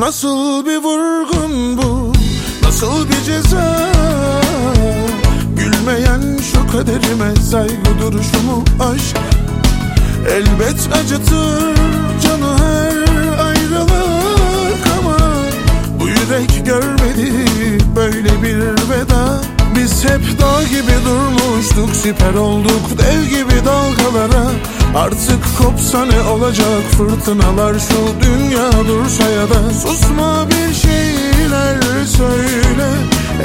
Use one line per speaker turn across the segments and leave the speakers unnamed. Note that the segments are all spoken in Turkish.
Nasıl bir vurgun bu? Nasıl bir ceza? Gülmeyen şu kaderime Saygı duruşumu aşk? Elbet acıtır canı her ayrılık ama Bu yürek görmedi böyle bir veda. Biz hep dağ gibi durmuştuk siper olduk dev gibi dalgalara Artık kopsa ne olacak fırtınalar şu dünya dursa ya da Susma bir şeyler söyle.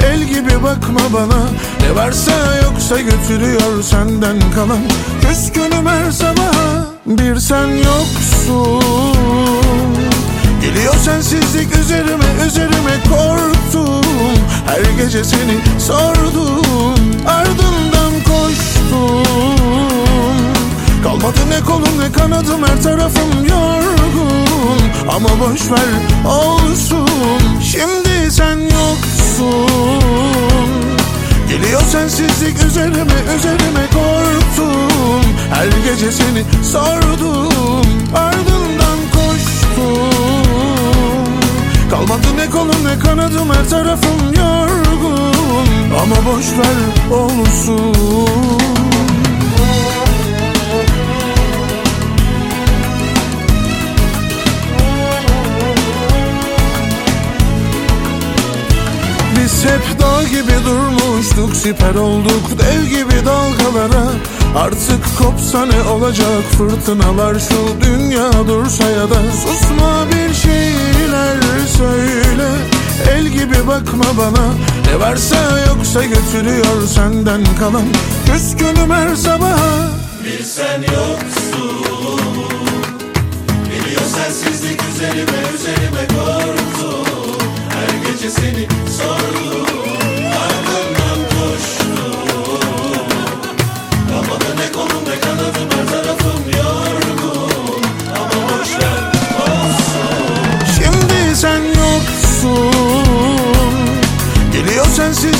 El gibi bakma bana Ne varsa yoksa götürüyor senden kalan. Küskünüm her sabah bir sen yoksun. Geliyor sensizlik üzerime üzerime korktum. Her gece seni sordum ardından ne kanadım her tarafım yorgun. Ama boş ver olsun. Şimdi sen yoksun. Geliyor sensizlik üzerime üzerime korktum. Her gece seni sordum ardından koştum. Kalmadı ne kolum ne kanadım her tarafım yorgun. Ama boş ver olsun hep dağ gibi durmuştuk Siper olduk dev gibi dalgalara. Artık kopsa ne olacak fırtınalar Şu dünya dursa ya da Susma bir şeyler söyle. El gibi bakma bana Ne varsa yoksa götürüyor senden kalan. Küskünüm her sabaha.
Bir sen yoksun Geliyor sensizlik üzerime üzerime korktum. Her gece seni sordum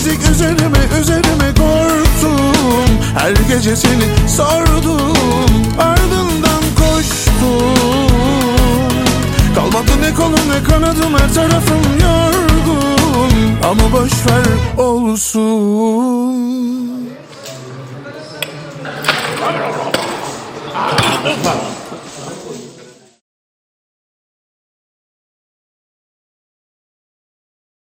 sensizlik üzerime üzerime korktum Her gece seni sordum ardından koştum Kalmadı ne kolum ne kanadım her tarafım yorgun. Ama boş ver olsun